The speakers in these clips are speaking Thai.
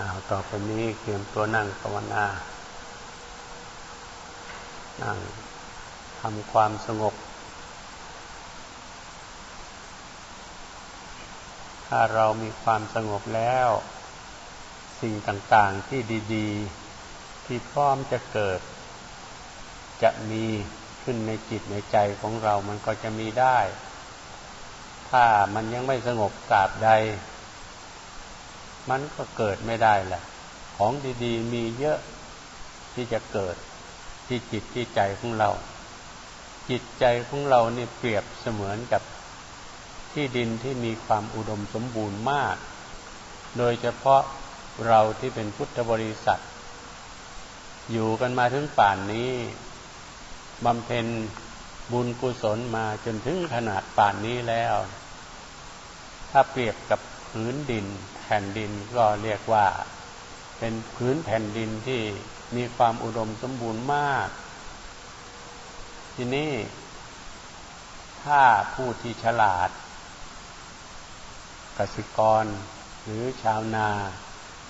อาต่อไปนี้เตรียมตัวนั่งภาวนา นั่งทำความสงบ ถ้าเรามีความสงบแล้ว สิ่งต่างๆที่ดี ๆ ที่พร้อมจะเกิด จะมีขึ้นในจิตในใจของเรามันก็จะมีได้ ถ้ามันยังไม่สงบกราบใด มันก็เกิดไม่ได้แหละ ของดีๆ มีเยอะที่จะเกิดที่จิตที่ใจของเรา จิตใจของเราเนี่เปรียบเสมือนกับที่ดินที่มีความอุดมสมบูรณ์มาก โดยเฉพาะเราที่เป็นพุทธบริษัท อยู่กันมาถึงป่านนี้บำเพ็ญบุญกุศลมาจนถึงขนาดป่านนี้แล้ว ถ้าเปรียบกับพื้นดิน แผ่นดินก็เรียกว่า เป็นพื้นแผ่นดินที่มีความอุดมสมบูรณ์มาก ทีนี้ ถ้าผู้ที่ฉลาดกสิกรหรือชาวนา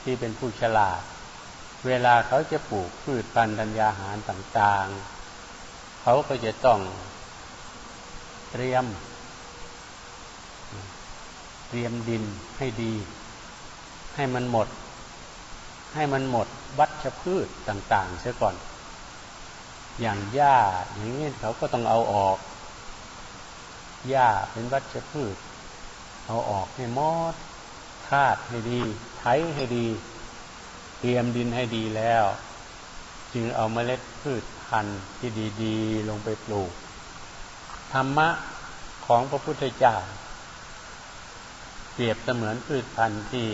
ที่เป็นผู้ฉลาด เวลาเขาจะปลูกพืชพันธุ์ธัญญาหารต่างๆ เขาก็จะต้องเตรียม เตรียมดินให้ดี ให้มันหมด ให้มันหมดวัชพืชต่าง ๆ เสียก่อน อย่างหญ้าอย่างนี้เขาก็ต้องเอาออกหญ้าเป็นวัชพืช เอาออกให้หมดธาตุให้ดีไถให้ดี เตรียมดินให้ดีแล้ว จึงเอาเมล็ดพืชพันธุ์ที่ดีๆ ลงไปปลูก ธรรมะของพระพุทธเจ้าเปรียบเสมือนพืชพันธุ์ที่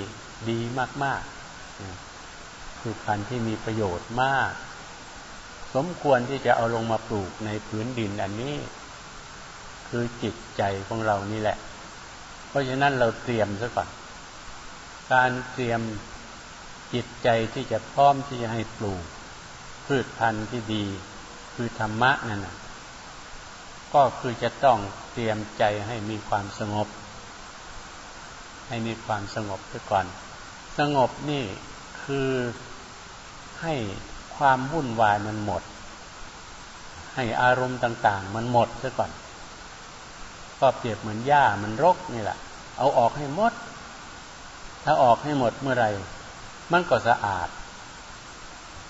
ดีมากๆคือพันธุ์ที่มีประโยชน์มาก สมควรที่จะเอาลงมาปลูกในพื้นดินอันนี้ คือจิตใจของเรานี่แหละ เพราะฉะนั้นเราเตรียมซะก่อนการเตรียมจิตใจที่จะพร้อมที่จะให้ปลูก พืชพันธุ์ที่ดี คือธรรมะนั่นนะก็คือจะต้องเตรียมใจให้มีความสงบ ให้มีความสงบซะก่อน สงบนี่คือให้ความวุ่นวายมันหมด ให้อารมณ์ต่าง ๆ มันหมดซะก่อน ก็เปรียบเหมือนหญ้ามันรกนี่แหละ เอาออกให้หมด ถ้าออกให้หมดเมื่อไรมันก็สะอาด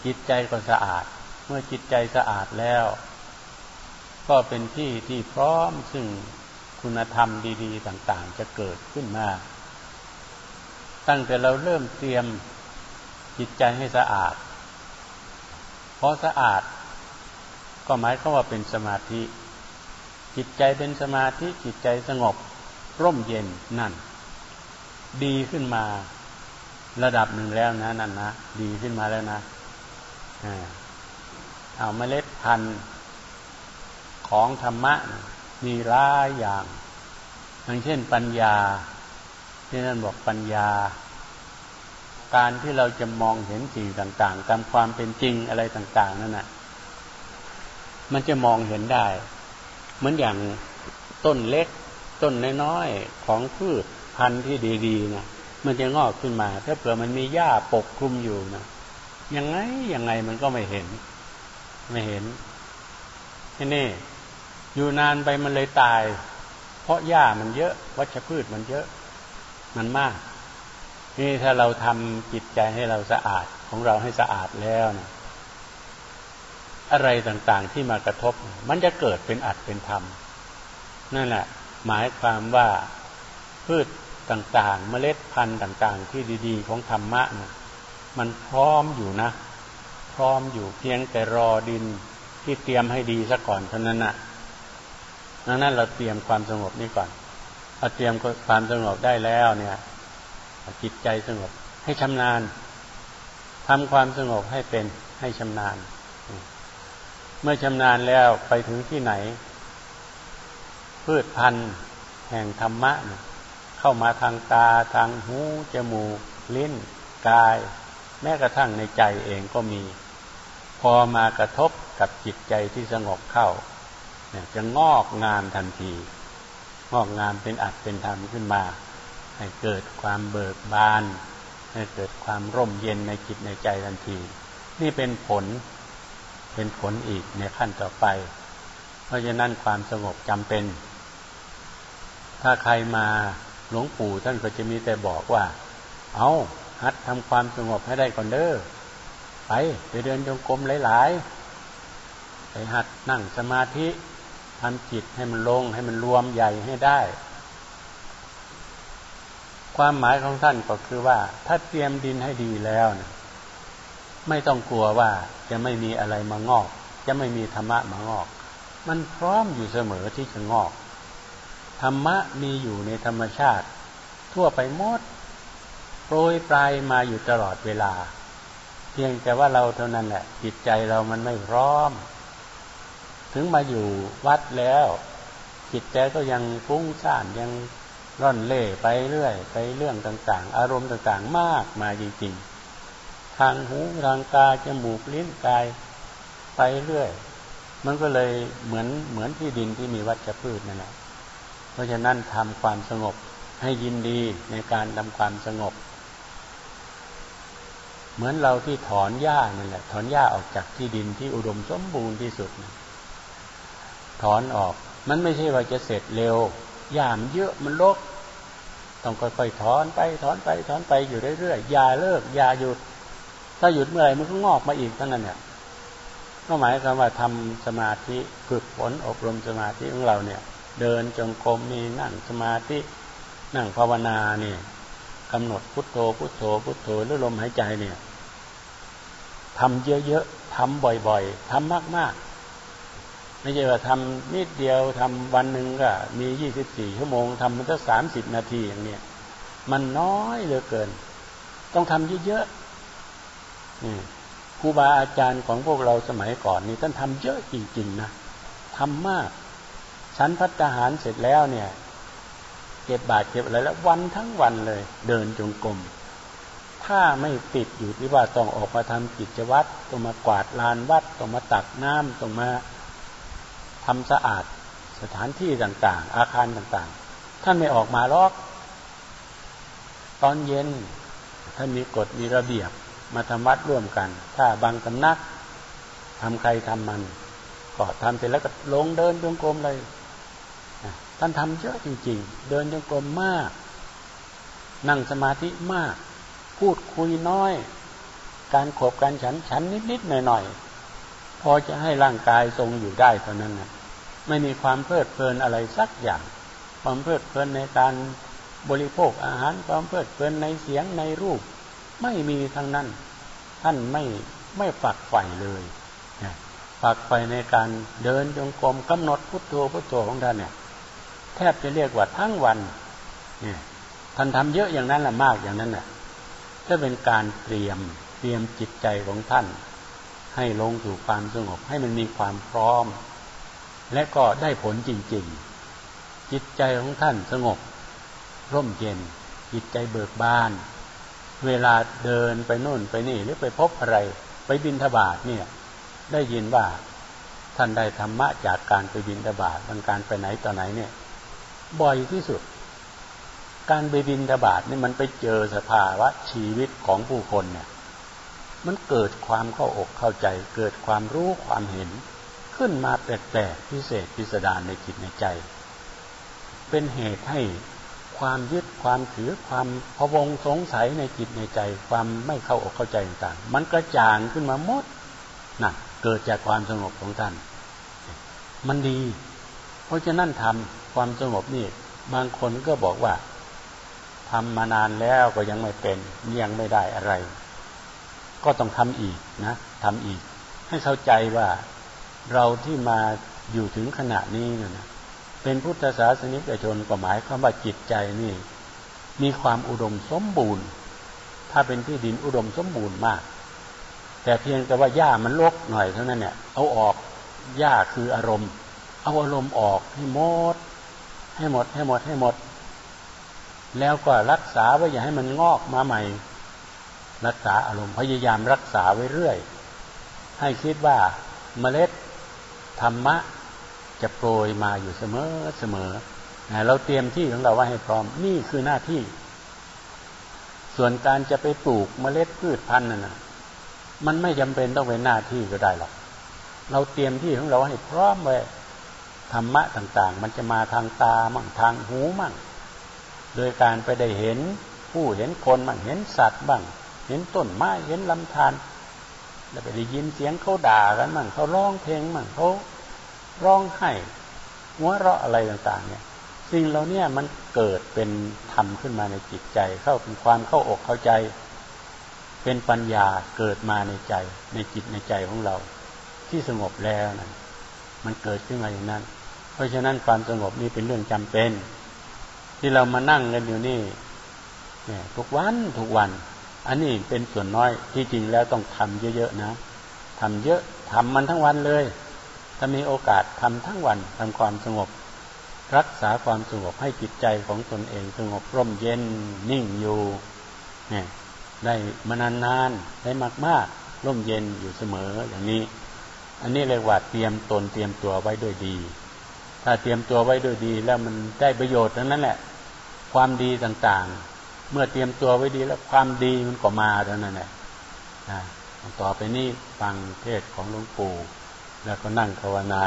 จิตใจก็สะอาด เมื่อจิตใจสะอาดแล้ว ก็เป็นที่ที่พร้อมซึ่งคุณธรรมดี ๆ ต่าง ๆ จะเกิดขึ้นมา ตั้งแต่เราเริ่มเตรียมจิตใจให้สะอาด เพราะสะอาด ก็หมายความว่าเป็นสมาธิ จิตใจเป็นสมาธิจิตใจสงบ ร่มเย็นนั่น ดีขึ้นมาระดับหนึ่งแล้วนะนั่นนะดีขึ้นมาแล้วนะเอาเมล็ดพันธุ์ของธรรมะมีร้ายอย่างอย่างเช่นปัญญา ที่นั่นบอกปัญญา การที่เราจะมองเห็นสิ่งต่าง ๆ ตามความเป็นจริงอะไรต่าง ๆ นั่นน่ะ มันจะมองเห็นได้ เหมือนอย่างต้นเล็ก ต้นน้อยๆของพืชพันธุ์ที่ดีๆนะมันจะงอกขึ้นมา ถ้าเผื่อมันมีหญ้าปกคลุมอยู่นะยังไงยังไงมันก็ไม่เห็น ไม่เห็นที่นี่อยู่นานไปมันเลยตาย เพราะหญ้ามันเยอะ วัชพืชมันเยอะ มันมาก นี่ถ้าเราทำจิตใจให้เราสะอาดของเราให้สะอาดแล้วนะอะไรต่างๆที่มากระทบ มันจะเกิดเป็นอัดเป็นธรรม นั่นแหละ หมายความว่าพืชต่างๆ เมล็ดพันธุ์ต่างๆ ที่ดี ๆ ของธรรมะนะมันพร้อมอยู่นะ พร้อมอยู่เพียงแต่รอดินที่เตรียมให้ดีซะก่อนเท่านั้นนะ่ะดังนั้นเราเตรียมความสงบนี้ก่อน พอเตรียมความสงบได้แล้วเนี่ยจิตใจสงบให้ชำนาญทำความสงบให้เป็นให้ชำนาญ เมื่อชำนาญแล้วไปถึงที่ไหน พืชพันธุ์แห่งธรรมะเนี่ยเข้ามาทางตาทางหู จมูก ลิ้น กาย แม้กระทั่งในใจเองก็มี พอมากระทบกับจิตใจที่สงบเข้าเนี่ยจะงอกงามทันที งอกงามเป็นอัดเป็นธรรมขึ้นมา ให้เกิดความเบิกบาน ให้เกิดความร่มเย็นในจิตในใจทันที นี่เป็นผลเป็นผลอีกในขั้นต่อไป เพราะฉะนั้นความสงบจำเป็น ถ้าใครมาหลวงปู่ท่านก็จะมีแต่บอกว่า เอาหัดทำความสงบให้ได้ก่อนเด้อไปไปเดินจงกรมหลายๆไปหัดนั่งสมาธิ ทำจิตให้มันลงให้มันรวมใหญ่ให้ได้ ความหมายของท่านก็คือว่า ถ้าเตรียมดินให้ดีแล้วนะไม่ต้องกลัวว่าจะไม่มีอะไรมางอก จะไม่มีธรรมะมางอก มันพร้อมอยู่เสมอที่จะงอก ธรรมะมีอยู่ในธรรมชาติ ทั่วไปหมดโปรยปลายมาอยู่ตลอดเวลา เพียงแต่ว่าเราเท่านั้นแหละจิตใจเรามันไม่พร้อม ถึงมาอยู่วัดแล้ว จิตใจก็ยังฟุ้งซ่านยังร่อนเล่ไปเรื่อย ไปเรื่องต่าง ๆ อารมณ์ต่างๆ มากมาจริงๆ ทางหูทางตาจมูกลิ้นกายไปเรื่อย มันก็เลยเหมือนเหมือนที่ดินที่มีวัชพืชนั่นแหละเพราะฉะนั้นทำความสงบให้ยินดีในการทำความสงบ เหมือนเราที่ถอนหญ้านั่นแหละ ถอนหญ้าออกจากที่ดินที่อุดมสมบูรณ์ที่สุดนะ ถอนออก มันไม่ใช่ว่าจะเสร็จเร็วยามเยอะมันลกต้องค่อยๆถอนไปถอนไปถอนไปอยู่เรื่อยๆอย่าเลิกอย่าหยุด ถ้าหยุดเมื่อไหร่มันก็งอกมาอีกทั้งนั้นเนี่ยก็หมายความว่าทำสมาธิฝึกฝนอบรมสมาธิของเราเนี่ย เดินจงกรมมีนั่งสมาธินั่งภาวนาเนี่ยกำหนดพุทโธพุทโธพุทโธหรือลมหายใจเนี่ยทำเยอะๆทำบ่อยๆทำมากๆ ไม่ใช่ว่าทำนิดเดียวทำวันหนึ่งก็มียี่สิบสี่ชั่วโมงทำมันสักสามสิบนาทีอย่างเนี้ยมันน้อยเหลือเกิน ต้องทำเยอะๆครูบาอาจารย์ของพวกเราสมัยก่อนนี่ท่านทำเยอะจริงๆนะทำมากชั้นพัฒหารเสร็จแล้วเนี่ย เก็บบาทเก็บอะไรแล้ววันทั้งวันเลย เดินจงกรมถ้าไม่ติดอยู่ที่ว่าต้องออกมาทำกิจวัตรต้องมากวาดลานวัดต้องมาตักน้ำต้องมา ทำสะอาดสถานที่ต่างๆ อาคารต่างๆ ท่านไม่ออกมาลอก ตอนเย็นท่านมีกฎมีระเบียบมาทำวัดร่วมกัน ถ้าบางสำนักทำใครทำมัน ก็ทำเสร็จแล้วก็ลงเดินจงกรมเลย ท่านทำเยอะจริง ๆ เดินจงกรมมาก นั่งสมาธิมาก พูดคุยน้อย การขบการฉันฉันนิดๆหน่อยๆ พอจะให้ร่างกายทรงอยู่ได้เท่านั้นนะ ไม่มีความเพลิดเพลินอะไรสักอย่าง ความเพลิดเพลินในการบริโภคอาหารความเพลิดเพลินในเสียงในรูป ไม่มีทั้งนั้น ท่านไม่ไม่ฝักใฝ่เลยฝักใฝ่ในการเดินจงกรมกำหนดพุทโธพุทโธของท่านเนี่ยแทบจะเรียกว่าทั้งวันเนี่ยท่านทำเยอะอย่างนั้นแหละมากอย่างนั้นแหละถ้าเป็นการเตรียมเตรียมจิตใจของท่าน ให้ลงสู่ความสงบให้มันมีความพร้อม และก็ได้ผลจริง ๆ จิตใจของท่านสงบ ร่มเย็น จิตใจเบิกบาน เวลาเดินไปโน่นไปนี่หรือไปพบอะไร ไปบินทบาทเนี่ย ได้ยินว่าท่านได้ธรรมะจากการไปบินทบาทบางการไปไหนต่อไหนเนี่ย บ่อยที่สุด การไปบินทบาทนี่มันไปเจอสภาวะชีวิตของผู้คนเนี่ย มันเกิดความเข้าอกเข้าใจ เกิดความรู้ความเห็น ขึ้นมาแปลกๆพิเศษพิสดารในจิตในใจ เป็นเหตุให้ความยึดความถือความพะวงสงสัยในจิตในใจ ความไม่เข้าอกเข้าใจต่างๆมันกระจ่างขึ้นมาหมดนะเกิดจากความสงบของท่าน มันดี เพราะฉะนั้นทำความสงบนี่ บางคนก็บอกว่าทำมานานแล้วก็ยังไม่เป็นยังไม่ได้อะไร ก็ต้องทำอีกนะทำอีก ให้เข้าใจว่า เราที่มาอยู่ถึงขณะนี้นะเป็นพุทธศาสนิกชนก็หมายความว่าจิตใจนี่ มีความอุดมสมบูรณ์ ถ้าเป็นที่ดินอุดมสมบูรณ์มาก แต่เพียงแต่ว่าหญ้ามันลกหน่อยเท่านั้นเนี่ย เอาออกหญ้าคืออารมณ์ เอาอารมณ์ออกให้หมด ให้หมดให้หมดให้หมด แล้วก็รักษาไว้อย่าให้มันงอกมาใหม่ รักษาอารมณ์พยายามรักษาไว้เรื่อย ให้คิดว่าเมล็ด ธรรมะจะโปรยมาอยู่เสมอเสมอเราเตรียมที่ของเราไว้ให้พร้อมนี่คือหน้าที่ ส่วนการจะไปปลูกเมล็ดพืชพันธุ์นั่นนะมันไม่จำเป็นต้องเป็นหน้าที่ก็ได้หรอก เราเตรียมที่ของเราให้พร้อมไว้ธรรมะต่าง ๆ มันจะมาทางตามั่งทางหูมั่ง โดยการไปได้เห็นผู้เห็นคนมั่งเห็นสัตว์บ้าง เห็นต้นไม้เห็นลำธารแล้วไปได้ยินเสียงเขาด่ากันมั่งเขาร้องเพลงมั่งเขา ร้องไห้หัวเราะอะไรต่างๆ เนี่ยสิ่งเราเนี่ยมันเกิดเป็นธรรมขึ้นมาในจิตใจ เข้าเป็นความเข้าอกเข้าใจ เป็นปัญญาเกิดมาในใจ ในจิตในใจของเรา ที่สงบแล้วนะมันเกิดขึ้นมาอย่างนั้น เพราะฉะนั้นความสงบนี้เป็นเรื่องจำเป็น ที่เรามานั่งกันอยู่นี่เนี่ยทุกวันทุกวัน อันนี้เป็นส่วนน้อยที่จริงแล้วต้องทำเยอะๆนะทำเยอะทำมันทั้งวันเลย ถ้ามีโอกาสทำทั้งวันทำความสงบ รักษาความสงบให้จิตใจของตนเองสงบร่มเย็นนิ่งอยู่เนี่ยได้มานานๆได้มากๆร่มเย็นอยู่เสมออย่างนี้ อันนี้เรียกว่าเตรียมตนเตรียมตัวไว้ด้วยดี ถ้าเตรียมตัวไว้ด้วยดี แล้วมันได้ประโยชน์ทั้งนั้นแหละ ความดีต่างๆ เมื่อเตรียมตัวไว้ดีแล้วความดีมันก็มาเท่านั้นแหละต่อไปนี้ฟังเทศของหลวงปู่ แล้วก็นั่งภาวนา